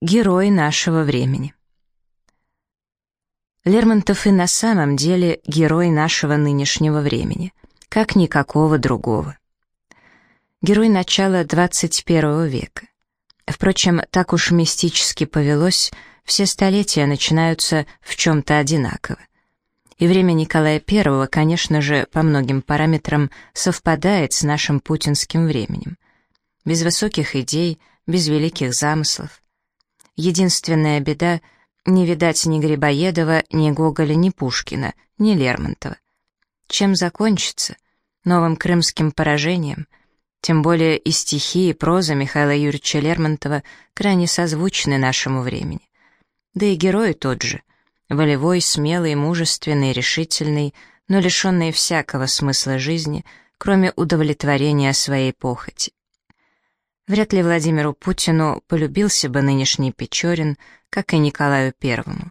Герой нашего времени. Лермонтов и на самом деле герой нашего нынешнего времени, как никакого другого. Герой начала 21 века. Впрочем, так уж мистически повелось, все столетия начинаются в чем-то одинаково. И время Николая I, конечно же, по многим параметрам совпадает с нашим путинским временем. Без высоких идей, без великих замыслов, Единственная беда — не видать ни Грибоедова, ни Гоголя, ни Пушкина, ни Лермонтова. Чем закончится? Новым крымским поражением? Тем более и стихи, и проза Михаила Юрьевича Лермонтова крайне созвучны нашему времени. Да и герой тот же. Волевой, смелый, мужественный, решительный, но лишенный всякого смысла жизни, кроме удовлетворения своей похоти. Вряд ли Владимиру Путину полюбился бы нынешний Печорин, как и Николаю Первому.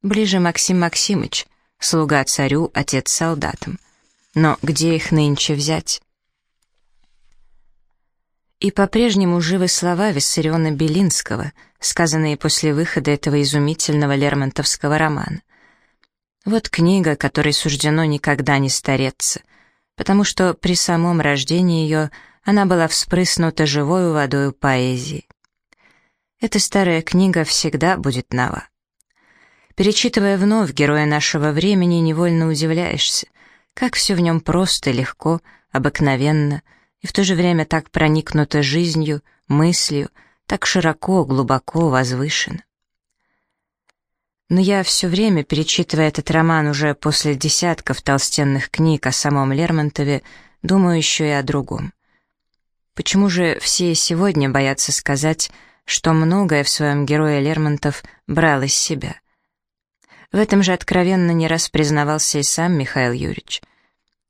Ближе Максим Максимыч, слуга царю, отец солдатам. Но где их нынче взять? И по-прежнему живы слова Виссариона Белинского, сказанные после выхода этого изумительного лермонтовского романа. Вот книга, которой суждено никогда не стареться, потому что при самом рождении ее – она была вспрыснута живою водою поэзии. Эта старая книга всегда будет нова. Перечитывая вновь героя нашего времени, невольно удивляешься, как все в нем просто, легко, обыкновенно, и в то же время так проникнуто жизнью, мыслью, так широко, глубоко, возвышенно. Но я все время, перечитывая этот роман уже после десятков толстенных книг о самом Лермонтове, думаю еще и о другом. Почему же все сегодня боятся сказать, что многое в своем герое Лермонтов брал из себя? В этом же откровенно не раз признавался и сам Михаил Юрьевич.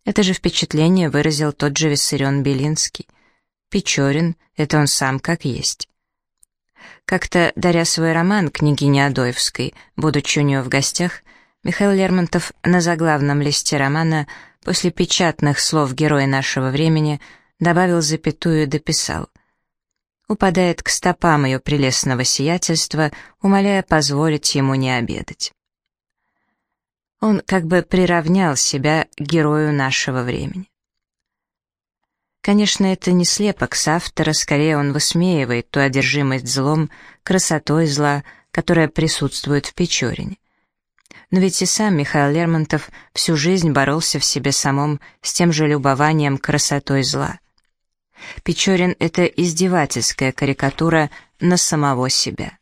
Это же впечатление выразил тот же Виссарион Белинский. Печорин — это он сам как есть. Как-то, даря свой роман княгине Адоевской, будучи у нее в гостях, Михаил Лермонтов на заглавном листе романа после печатных слов героя нашего времени — добавил запятую и дописал. Упадает к стопам ее прелестного сиятельства, умоляя позволить ему не обедать. Он как бы приравнял себя герою нашего времени. Конечно, это не слепок с автора, скорее он высмеивает ту одержимость злом, красотой зла, которая присутствует в Печорине. Но ведь и сам Михаил Лермонтов всю жизнь боролся в себе самом с тем же любованием красотой зла. Печорин — это издевательская карикатура на самого себя.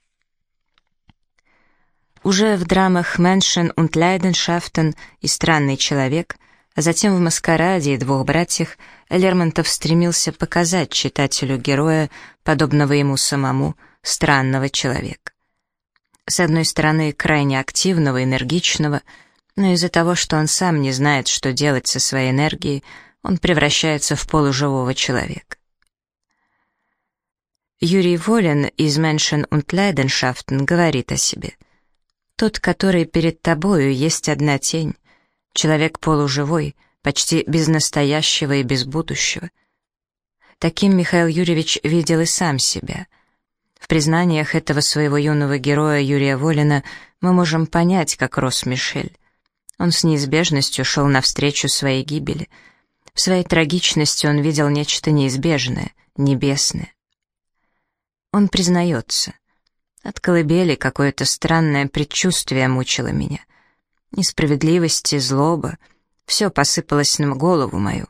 Уже в драмах «Menschen und Leidenschaften» и «Странный человек», а затем в «Маскараде» и «Двух братьях» Лермонтов стремился показать читателю героя, подобного ему самому, странного человека. С одной стороны, крайне активного, энергичного, но из-за того, что он сам не знает, что делать со своей энергией, он превращается в полуживого человека. Юрий Волин из «Menschen und Leidenschaften» говорит о себе. «Тот, который перед тобою, есть одна тень, человек полуживой, почти без настоящего и без будущего». Таким Михаил Юрьевич видел и сам себя. В признаниях этого своего юного героя Юрия Волина мы можем понять, как рос Мишель. Он с неизбежностью шел навстречу своей гибели — в своей трагичности он видел нечто неизбежное, небесное. Он признается. От колыбели какое-то странное предчувствие мучило меня. Несправедливость и злоба. Все посыпалось на голову мою.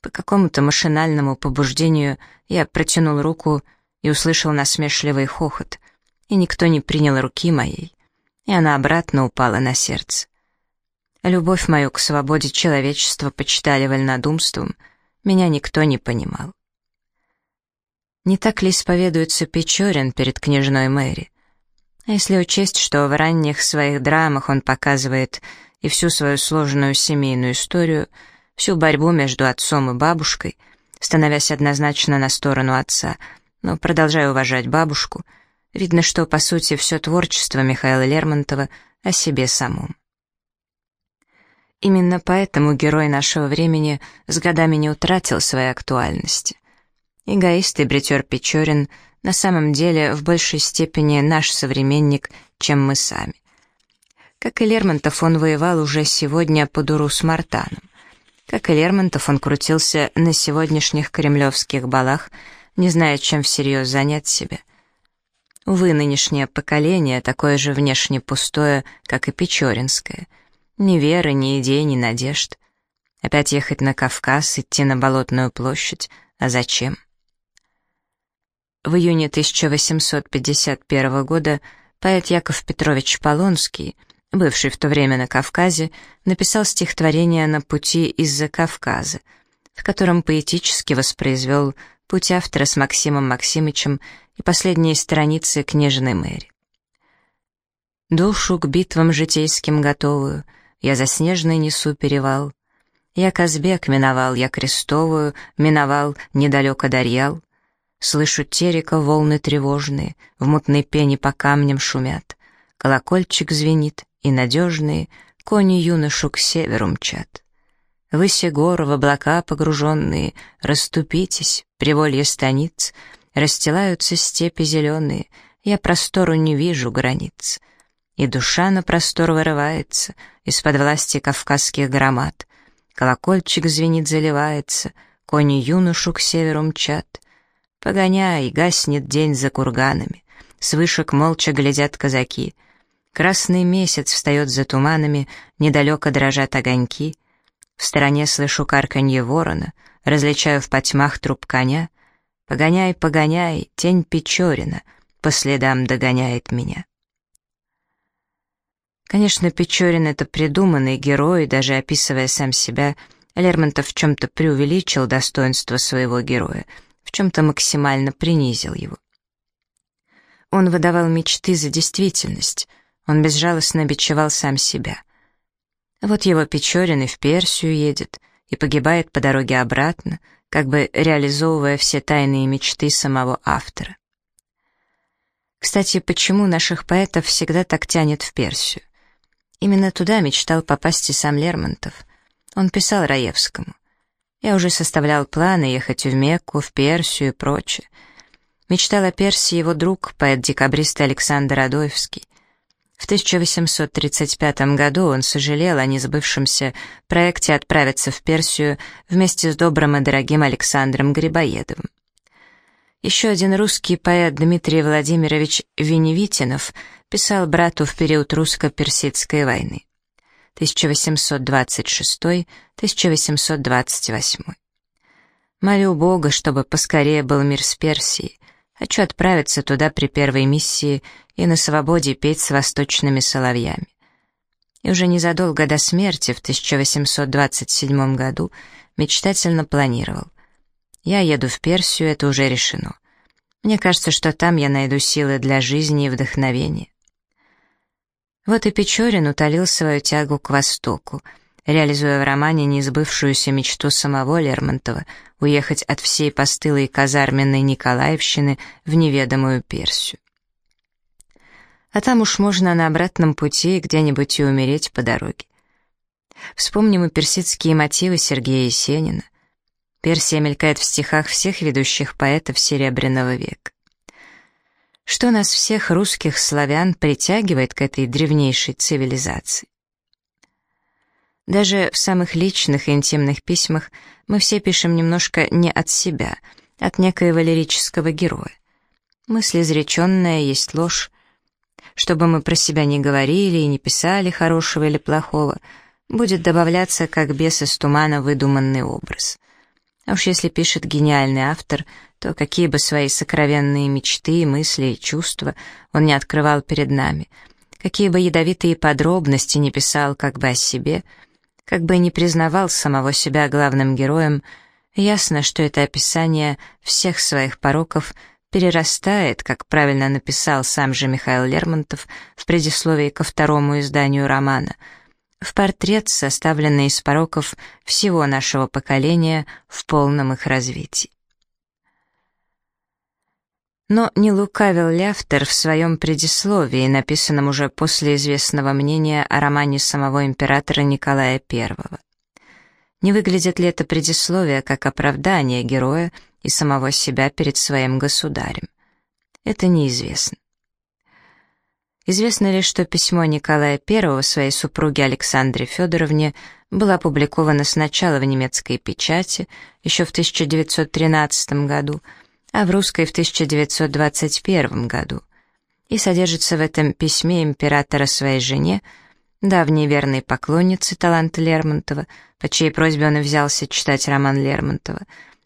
По какому-то машинальному побуждению я протянул руку и услышал насмешливый хохот, и никто не принял руки моей, и она обратно упала на сердце. Любовь мою к свободе человечества почитали вольнодумством, меня никто не понимал. Не так ли исповедуется Печорин перед княжной Мэри? А если учесть, что в ранних своих драмах он показывает и всю свою сложную семейную историю, всю борьбу между отцом и бабушкой, становясь однозначно на сторону отца, но продолжая уважать бабушку, видно, что, по сути, все творчество Михаила Лермонтова о себе самом. Именно поэтому герой нашего времени с годами не утратил своей актуальности. Эгоист и бритер Печорин на самом деле в большей степени наш современник, чем мы сами. Как и Лермонтов, он воевал уже сегодня по дуру с Мартаном. Как и Лермонтов, он крутился на сегодняшних кремлевских балах, не зная, чем всерьез занять себя. Увы, нынешнее поколение такое же внешне пустое, как и Печоринское. Ни веры, ни идей, ни надежд. Опять ехать на Кавказ, идти на Болотную площадь. А зачем? В июне 1851 года поэт Яков Петрович Полонский — бывший в то время на Кавказе, написал стихотворение «На пути из-за Кавказа», в котором поэтически воспроизвел путь автора с Максимом Максимычем и последние страницы княжны Мэри. «Душу к битвам житейским готовую, я за снежный несу перевал. Я Казбек миновал, я Крестовую, миновал, недалеко Дарьял. Слышу терека волны тревожные, в мутной пене по камням шумят. Колокольчик звенит, и надежные кони юношу к северу мчат. Выси гор в облака погруженные, расступитесь, приволье станиц, расстилаются степи зеленые, я простору не вижу границ. И душа на простор вырывается из-под власти кавказских громад. Колокольчик звенит, заливается, кони юношу к северу мчат. Погоняй, гаснет день за курганами, с вышек молча глядят казаки — Красный месяц встает за туманами, недалеко дрожат огоньки. В стороне слышу карканье ворона, различаю в потьмах труп коня. Погоняй, погоняй, тень Печорина, по следам догоняет меня. Конечно, Печорин — это придуманный герой, даже описывая сам себя, Лермонтов в чем-то преувеличил достоинство своего героя, в чем-то максимально принизил его. Он выдавал мечты за действительность, он безжалостно бичевал сам себя. Вот его Печорин и в Персию едет, и погибает по дороге обратно, как бы реализовывая все тайные мечты самого автора. Кстати, почему наших поэтов всегда так тянет в Персию? Именно туда мечтал попасть и сам Лермонтов. Он писал Раевскому. Я уже составлял планы ехать в Мекку, в Персию и прочее. Мечтал о Персии его друг, поэт-декабрист Александр Адоевский. В 1835 году он сожалел о несбывшемся проекте отправиться в Персию вместе с добрым и дорогим Александром Грибоедовым. Еще один русский поэт Дмитрий Владимирович Веневитинов писал брату в период русско-персидской войны 1826-1828. «Молю Бога, чтобы поскорее был мир с Персией, Хочу отправиться туда при первой миссии и на свободе петь с восточными соловьями. И уже незадолго до смерти, в 1827 году, мечтательно планировал. Я еду в Персию, это уже решено. Мне кажется, что там я найду силы для жизни и вдохновения. Вот и Печорин утолил свою тягу к Востоку — реализуя в романе несбывшуюся мечту самого Лермонтова уехать от всей постылой казарменной Николаевщины в неведомую Персию. А там уж можно на обратном пути где-нибудь и умереть по дороге. Вспомним и персидские мотивы Сергея Есенина. Персия мелькает в стихах всех ведущих поэтов Серебряного века. Что нас всех русских славян притягивает к этой древнейшей цивилизации? Даже в самых личных и интимных письмах мы все пишем немножко не от себя, от некоего лирического героя. Мысль изреченная есть ложь. Чтобы мы про себя не говорили и не писали хорошего или плохого, будет добавляться как бес из тумана выдуманный образ. А уж если пишет гениальный автор, то какие бы свои сокровенные мечты, мысли и чувства он не открывал перед нами, какие бы ядовитые подробности не писал как бы о себе — как бы не признавал самого себя главным героем, ясно, что это описание всех своих пороков перерастает, как правильно написал сам же Михаил Лермонтов в предисловии ко второму изданию романа, в портрет, составленный из пороков всего нашего поколения в полном их развитии. Но не лукавил ли автор в своем предисловии, написанном уже после известного мнения о романе самого императора Николая I? Не выглядит ли это предисловие как оправдание героя и самого себя перед своим государем? Это неизвестно. Известно лишь, что письмо Николая I своей супруге Александре Федоровне было опубликовано сначала в немецкой печати, еще в 1913 году, а в русской в 1921 году, и содержится в этом письме императора своей жене, давней верной поклоннице таланта Лермонтова, по чьей просьбе он и взялся читать роман Лермонтова,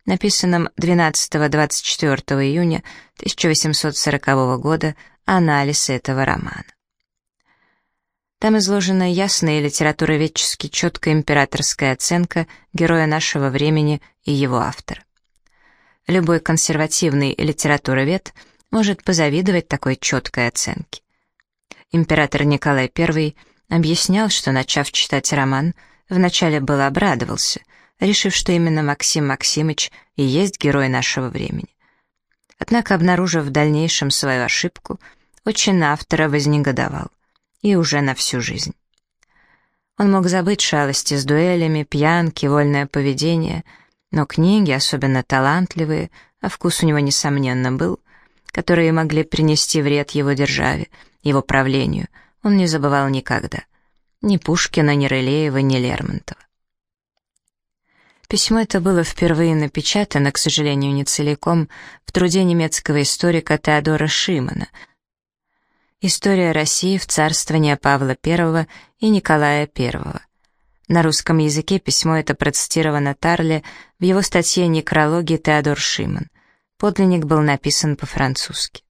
написанном 12-24 июня 1840 года анализ этого романа. Там изложена ясная и литературоведчески четкая императорская оценка героя нашего времени и его автора. Любой консервативный литературовед может позавидовать такой четкой оценке. Император Николай I объяснял, что, начав читать роман, вначале был обрадовался, решив, что именно Максим Максимыч и есть герой нашего времени. Однако, обнаружив в дальнейшем свою ошибку, очень автора вознегодовал. И уже на всю жизнь. Он мог забыть шалости с дуэлями, пьянки, вольное поведение, но книги, особенно талантливые, а вкус у него, несомненно, был, которые могли принести вред его державе, его правлению, он не забывал никогда. Ни Пушкина, ни Рылеева, ни Лермонтова. Письмо это было впервые напечатано, к сожалению, не целиком, в труде немецкого историка Теодора Шимана «История России в царствование Павла I и Николая I». На русском языке письмо это процитировано Тарле в его статье «Некрологи Теодор Шиман». Подлинник был написан по-французски.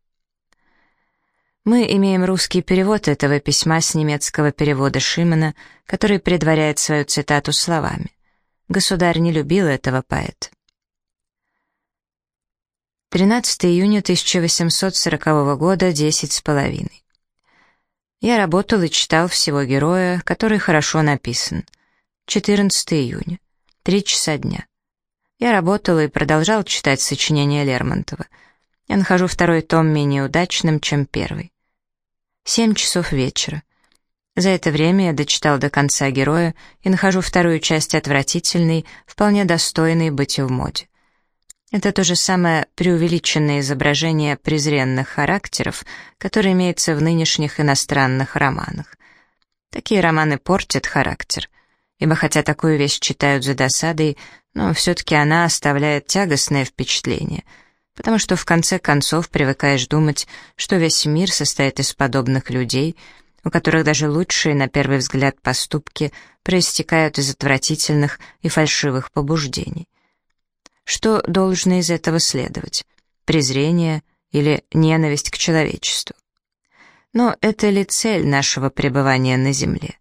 Мы имеем русский перевод этого письма с немецкого перевода Шимана, который предваряет свою цитату словами. Государь не любил этого поэта. 13 июня 1840 года, 10 с половиной. Я работал и читал всего героя, который хорошо написан. 14 июня, 3 часа дня. Я работал и продолжал читать сочинения Лермонтова. Я нахожу второй том менее удачным, чем первый. 7 часов вечера. За это время я дочитал до конца героя и нахожу вторую часть отвратительной, вполне достойной быть в моде. Это то же самое преувеличенное изображение презренных характеров, которое имеется в нынешних иностранных романах. Такие романы портят характер, ибо хотя такую вещь читают за досадой, но все-таки она оставляет тягостное впечатление, потому что в конце концов привыкаешь думать, что весь мир состоит из подобных людей — у которых даже лучшие, на первый взгляд, поступки проистекают из отвратительных и фальшивых побуждений. Что должно из этого следовать? Презрение или ненависть к человечеству? Но это ли цель нашего пребывания на Земле?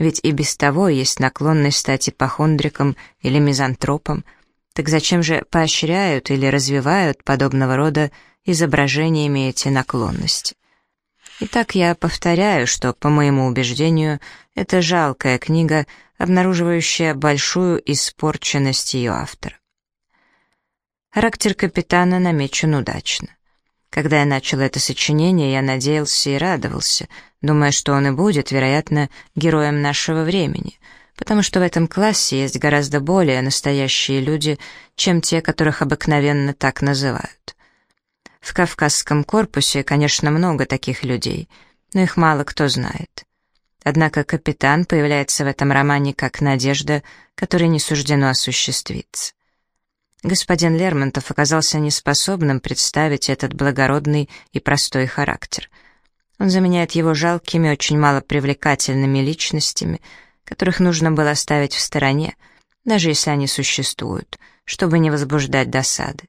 Ведь и без того есть наклонность стать ипохондриком или мизантропом, так зачем же поощряют или развивают подобного рода изображениями эти наклонности? Итак, я повторяю, что, по моему убеждению, это жалкая книга, обнаруживающая большую испорченность ее автора. Характер капитана намечен удачно. Когда я начал это сочинение, я надеялся и радовался, думая, что он и будет, вероятно, героем нашего времени, потому что в этом классе есть гораздо более настоящие люди, чем те, которых обыкновенно так называют. В Кавказском корпусе, конечно, много таких людей, но их мало кто знает. Однако капитан появляется в этом романе как надежда, которой не суждено осуществиться. Господин Лермонтов оказался неспособным представить этот благородный и простой характер. Он заменяет его жалкими, очень малопривлекательными личностями, которых нужно было оставить в стороне, даже если они существуют, чтобы не возбуждать досады.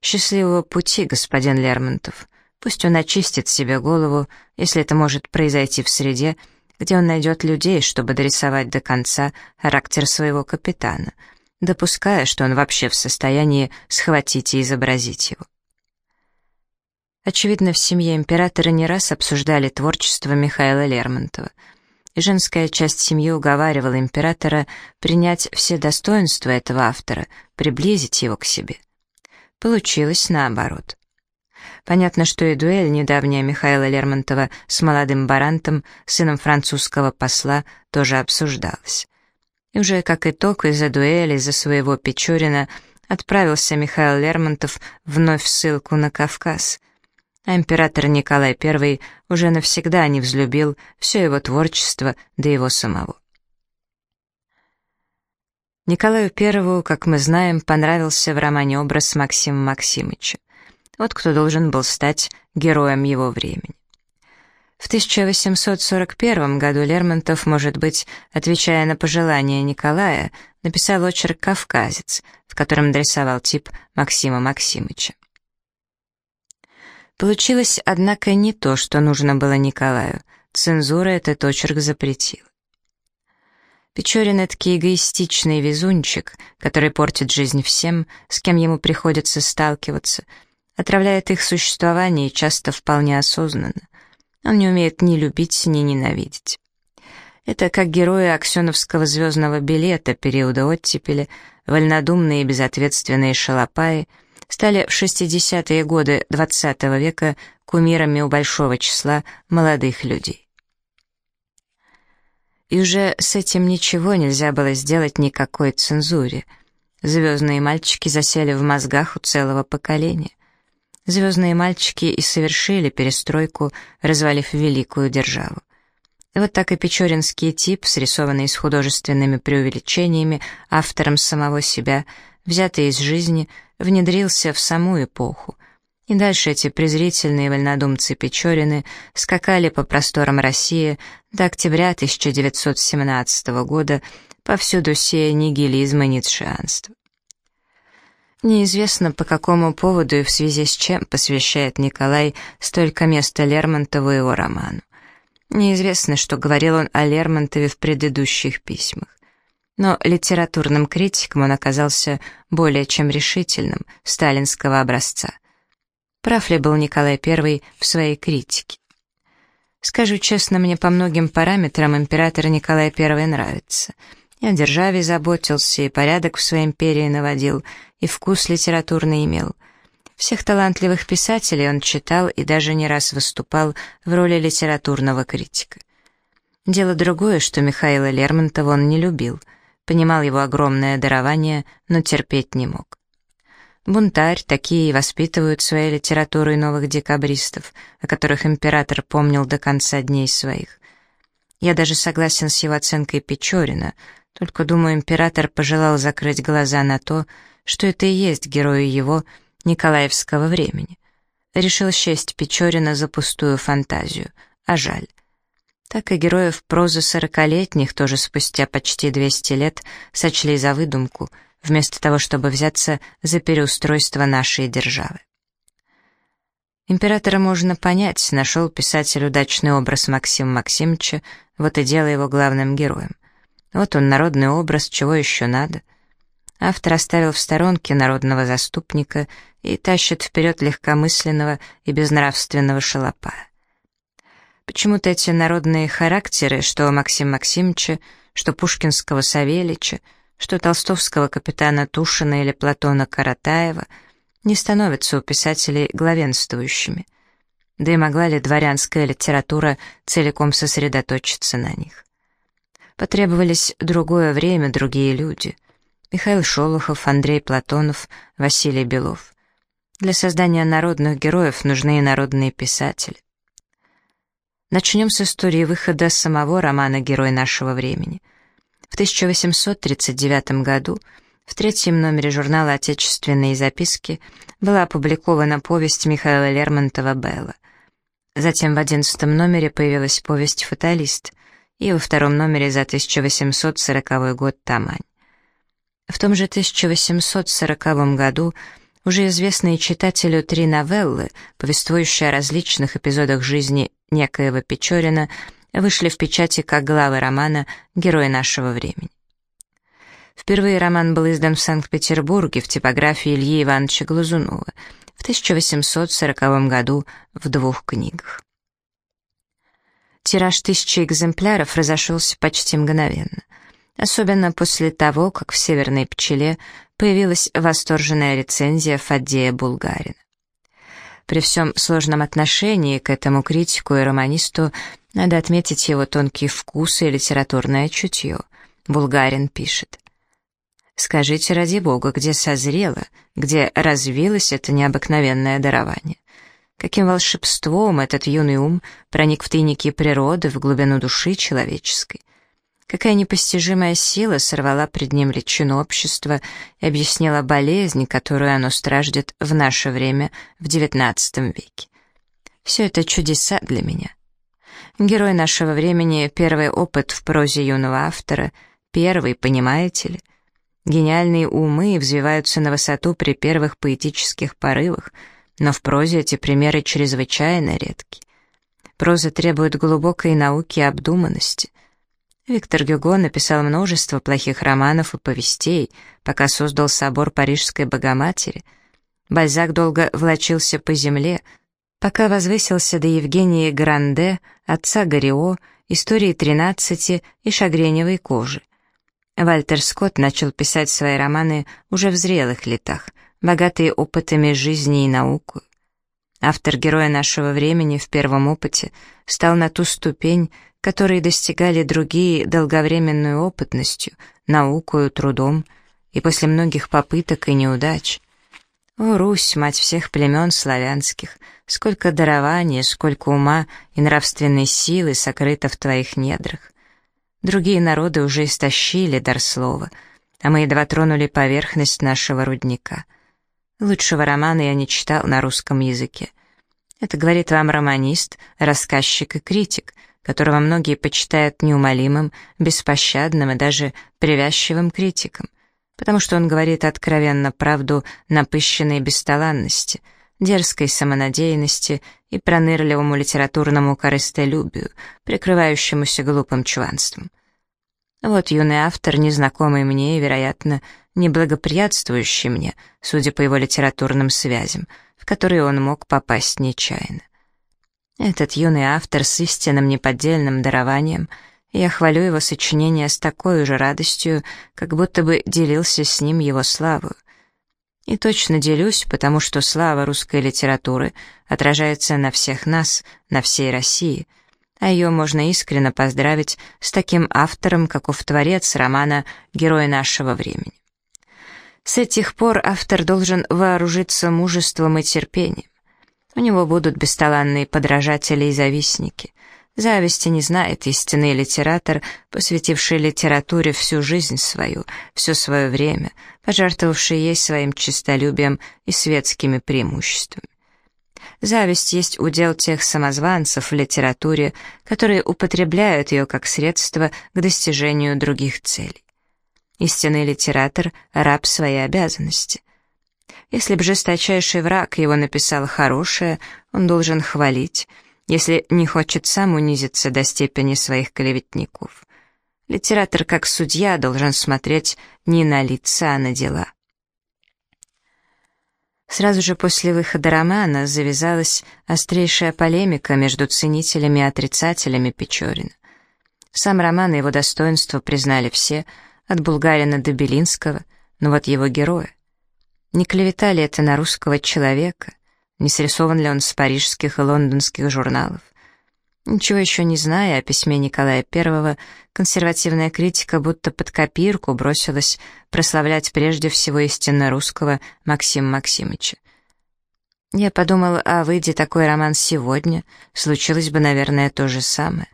Счастливого пути, господин Лермонтов. Пусть он очистит себе голову, если это может произойти в среде, где он найдет людей, чтобы дорисовать до конца характер своего капитана, допуская, что он вообще в состоянии схватить и изобразить его. Очевидно, в семье императора не раз обсуждали творчество Михаила Лермонтова, и женская часть семьи уговаривала императора принять все достоинства этого автора, приблизить его к себе. Получилось наоборот. Понятно, что и дуэль недавняя Михаила Лермонтова с молодым Барантом, сыном французского посла, тоже обсуждалась. И уже как итог из-за дуэли, из-за своего Печорина, отправился Михаил Лермонтов вновь в ссылку на Кавказ. А император Николай I уже навсегда не взлюбил все его творчество до его самого. Николаю I, как мы знаем, понравился в романе образ Максима Максимыча. Вот кто должен был стать героем его времени. В 1841 году Лермонтов, может быть, отвечая на пожелания Николая, написал очерк «Кавказец», в котором дорисовал тип Максима Максимыча. Получилось, однако, не то, что нужно было Николаю. Цензура этот очерк запретила. Печорин — эдакий эгоистичный везунчик, который портит жизнь всем, с кем ему приходится сталкиваться, отравляет их существование часто вполне осознанно. Он не умеет ни любить, ни ненавидеть. Это как герои аксеновского звездного билета периода оттепели, вольнодумные и безответственные шалопаи, стали в 60-е годы XX -го века кумирами у большого числа молодых людей. И уже с этим ничего нельзя было сделать никакой цензуре. Звездные мальчики засели в мозгах у целого поколения. Звездные мальчики и совершили перестройку, развалив великую державу. Вот так и печоринский тип, срисованный с художественными преувеличениями, автором самого себя, взятый из жизни, внедрился в саму эпоху. И дальше эти презрительные вольнодумцы Печорины скакали по просторам России до октября 1917 года, повсюду сея нигилизм и ницшеанство. Неизвестно, по какому поводу и в связи с чем посвящает Николай столько места Лермонтову его роману. Неизвестно, что говорил он о Лермонтове в предыдущих письмах. Но литературным критиком он оказался более чем решительным, сталинского образца. Прав ли был Николай I в своей критике? Скажу честно, мне по многим параметрам император Николай I нравится — и о державе заботился, и порядок в своей империи наводил, и вкус литературный имел. Всех талантливых писателей он читал и даже не раз выступал в роли литературного критика. Дело другое, что Михаила Лермонтова он не любил, понимал его огромное дарование, но терпеть не мог. Бунтарь, такие и воспитывают своей литературой новых декабристов, о которых император помнил до конца дней своих. Я даже согласен с его оценкой Печорина — только, думаю, император пожелал закрыть глаза на то, что это и есть герои его Николаевского времени. Решил счесть Печорина за пустую фантазию, а жаль. Так и героев прозы сорокалетних тоже спустя почти 200 лет сочли за выдумку, вместо того, чтобы взяться за переустройство нашей державы. Императора можно понять, нашел писатель удачный образ Максима Максимовича, вот и дело его главным героем. Вот он, народный образ, чего еще надо. Автор оставил в сторонке народного заступника и тащит вперед легкомысленного и безнравственного шалопая. Почему-то эти народные характеры, что Максим Максимовича, что пушкинского Савелича, что толстовского капитана Тушина или Платона Каратаева, не становятся у писателей главенствующими. Да и могла ли дворянская литература целиком сосредоточиться на них? Потребовались другое время, другие люди. Михаил Шолохов, Андрей Платонов, Василий Белов. Для создания народных героев нужны и народные писатели. Начнем с истории выхода самого романа «Герой нашего времени». В 1839 году в третьем номере журнала «Отечественные записки» была опубликована повесть Михаила Лермонтова «Белла». Затем в одиннадцатом номере появилась повесть «Фаталист», и во втором номере за 1840 год «Тамань». В том же 1840 году уже известные читателю три новеллы, повествующие о различных эпизодах жизни некоего Печорина, вышли в печати как главы романа «Герой нашего времени». Впервые роман был издан в Санкт-Петербурге в типографии Ильи Ивановича Глазунова в 1840 году в двух книгах. Тираж тысячи экземпляров разошелся почти мгновенно. Особенно после того, как в «Северной пчеле» появилась восторженная рецензия Фаддея Булгарина. При всем сложном отношении к этому критику и романисту надо отметить его тонкий вкус и литературное чутье. Булгарин пишет. Скажите, ради бога, где созрело, где развилось это необыкновенное дарование? Каким волшебством этот юный ум проник в тайники природы, в глубину души человеческой? Какая непостижимая сила сорвала пред ним личину общества и объяснила болезнь, которую оно страждет в наше время, в XIX веке. Все это чудеса для меня. Герой нашего времени — первый опыт в прозе юного автора, первый, понимаете ли? Гениальные умы взвиваются на высоту при первых поэтических порывах, но в прозе эти примеры чрезвычайно редки. Проза требует глубокой науки и обдуманности. Виктор Гюго написал множество плохих романов и повестей, пока создал собор Парижской Богоматери. Бальзак долго влачился по земле, пока возвысился до Евгении Гранде, отца Горио, истории тринадцати и шагреневой кожи. Вальтер Скотт начал писать свои романы уже в зрелых летах, богатые опытами жизни и науку. Автор героя нашего времени в первом опыте стал на ту ступень, которой достигали другие долговременной опытностью, наукою, трудом, и после многих попыток и неудач. О, Русь, мать всех племен славянских, сколько дарования, сколько ума и нравственной силы сокрыто в твоих недрах. Другие народы уже истощили дар слова, а мы едва тронули поверхность нашего рудника. Лучшего романа я не читал на русском языке. Это говорит вам романист, рассказчик и критик, которого многие почитают неумолимым, беспощадным и даже привязчивым критиком, потому что он говорит откровенно правду напыщенной бесталанности — дерзкой самонадеянности и пронырливому литературному корыстолюбию, прикрывающемуся глупым чванством. Вот юный автор, незнакомый мне и, вероятно, неблагоприятствующий мне, судя по его литературным связям, в которые он мог попасть нечаянно. Этот юный автор с истинным неподдельным дарованием, я хвалю его сочинение с такой же радостью, как будто бы делился с ним его славу, и точно делюсь, потому что слава русской литературы отражается на всех нас, на всей России, а ее можно искренне поздравить с таким автором, каков творец романа «Герой нашего времени». С этих пор автор должен вооружиться мужеством и терпением. У него будут бесталанные подражатели и завистники. Зависти не знает истинный литератор, посвятивший литературе всю жизнь свою, все свое время, пожертвовавший ей своим честолюбием и светскими преимуществами. Зависть есть удел тех самозванцев в литературе, которые употребляют ее как средство к достижению других целей. Истинный литератор — раб своей обязанности. Если б жесточайший враг его написал хорошее, он должен хвалить — если не хочет сам унизиться до степени своих клеветников. Литератор, как судья, должен смотреть не на лица, а на дела. Сразу же после выхода романа завязалась острейшая полемика между ценителями и отрицателями Печорина. Сам роман и его достоинство признали все, от Булгарина до Белинского, но вот его героя. Не клеветали это на русского человека, не срисован ли он с парижских и лондонских журналов. Ничего еще не зная о письме Николая I, консервативная критика будто под копирку бросилась прославлять прежде всего истинно русского Максима Максимыча. Я подумал, а выйди такой роман сегодня, случилось бы, наверное, то же самое.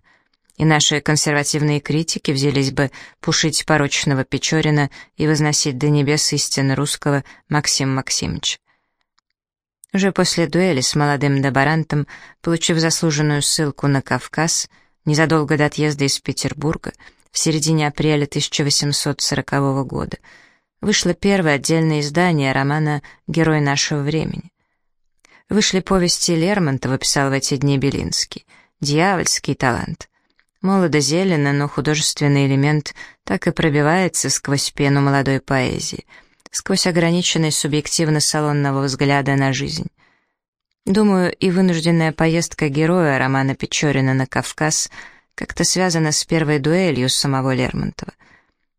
И наши консервативные критики взялись бы пушить порочного Печорина и возносить до небес истинно русского Максима Максимыча. Уже после дуэли с молодым добарантом, получив заслуженную ссылку на Кавказ, незадолго до отъезда из Петербурга, в середине апреля 1840 года, вышло первое отдельное издание романа «Герой нашего времени». Вышли повести Лермонтова, писал в эти дни Белинский. Дьявольский талант. Молодо-зелено, но художественный элемент так и пробивается сквозь пену молодой поэзии — сквозь ограниченность субъективно-салонного взгляда на жизнь. Думаю, и вынужденная поездка героя романа Печорина на Кавказ как-то связана с первой дуэлью самого Лермонтова.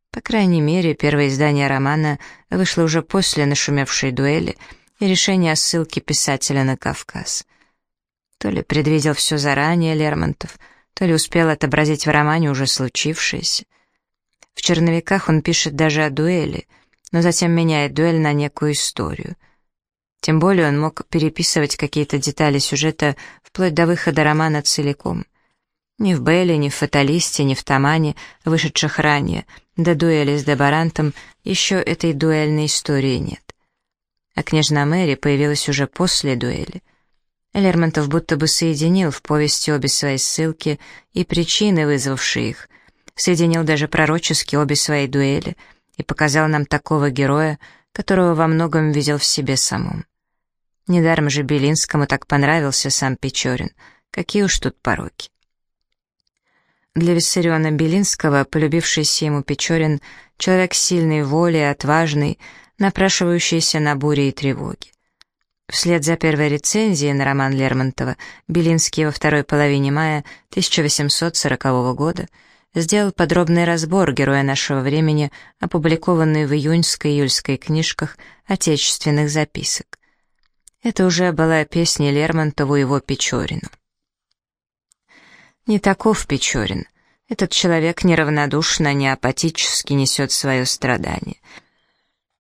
По крайней мере, первое издание романа вышло уже после нашумевшей дуэли и решения о ссылке писателя на Кавказ. То ли предвидел все заранее Лермонтов, то ли успел отобразить в романе уже случившееся. В черновиках он пишет даже о дуэли — но затем меняет дуэль на некую историю. Тем более он мог переписывать какие-то детали сюжета вплоть до выхода романа целиком. Ни в Белле, ни в «Фаталисте», ни в «Тамане», вышедших ранее, до дуэли с Дебарантом, еще этой дуэльной истории нет. А княжна Мэри появилась уже после дуэли. Лермонтов будто бы соединил в повести обе свои ссылки и причины, вызвавшие их, соединил даже пророчески обе свои дуэли и показал нам такого героя, которого во многом видел в себе самом. Недаром же Белинскому так понравился сам Печорин, какие уж тут пороки. Для Виссариона Белинского, полюбившийся ему Печорин, человек сильной воли, отважный, напрашивающийся на бури и тревоги. Вслед за первой рецензией на роман Лермонтова Белинский во второй половине мая 1840 года сделал подробный разбор героя нашего времени, опубликованный в июньско-июльской книжках отечественных записок. Это уже была песня Лермонтову его Печорину. Не таков Печорин. Этот человек неравнодушно, не апатически несет свое страдание —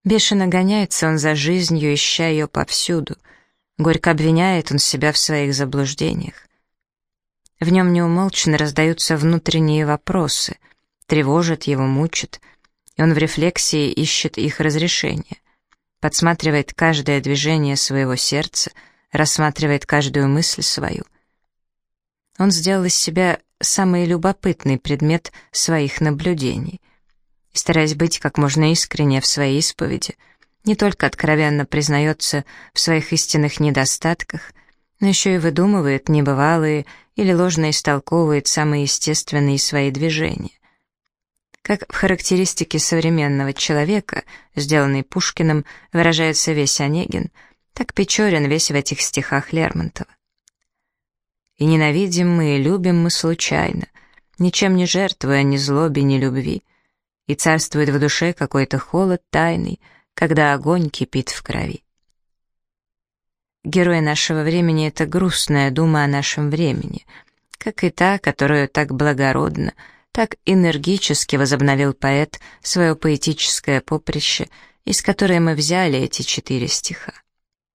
Бешено гоняется он за жизнью, ища ее повсюду. Горько обвиняет он себя в своих заблуждениях. В нем неумолчно раздаются внутренние вопросы, тревожат его, мучат, и он в рефлексии ищет их разрешение, подсматривает каждое движение своего сердца, рассматривает каждую мысль свою. Он сделал из себя самый любопытный предмет своих наблюдений — стараясь быть как можно искреннее в своей исповеди, не только откровенно признается в своих истинных недостатках, но еще и выдумывает небывалые или ложно истолковывает самые естественные свои движения. Как в характеристике современного человека, сделанной Пушкиным, выражается весь Онегин, так Печорин весь в этих стихах Лермонтова. «И ненавидим мы, и любим мы случайно, ничем не жертвуя ни злобе, ни любви, и царствует в душе какой-то холод тайный, когда огонь кипит в крови. Герой нашего времени — это грустная дума о нашем времени, как и та, которую так благородно, так энергически возобновил поэт свое поэтическое поприще, из которой мы взяли эти четыре стиха.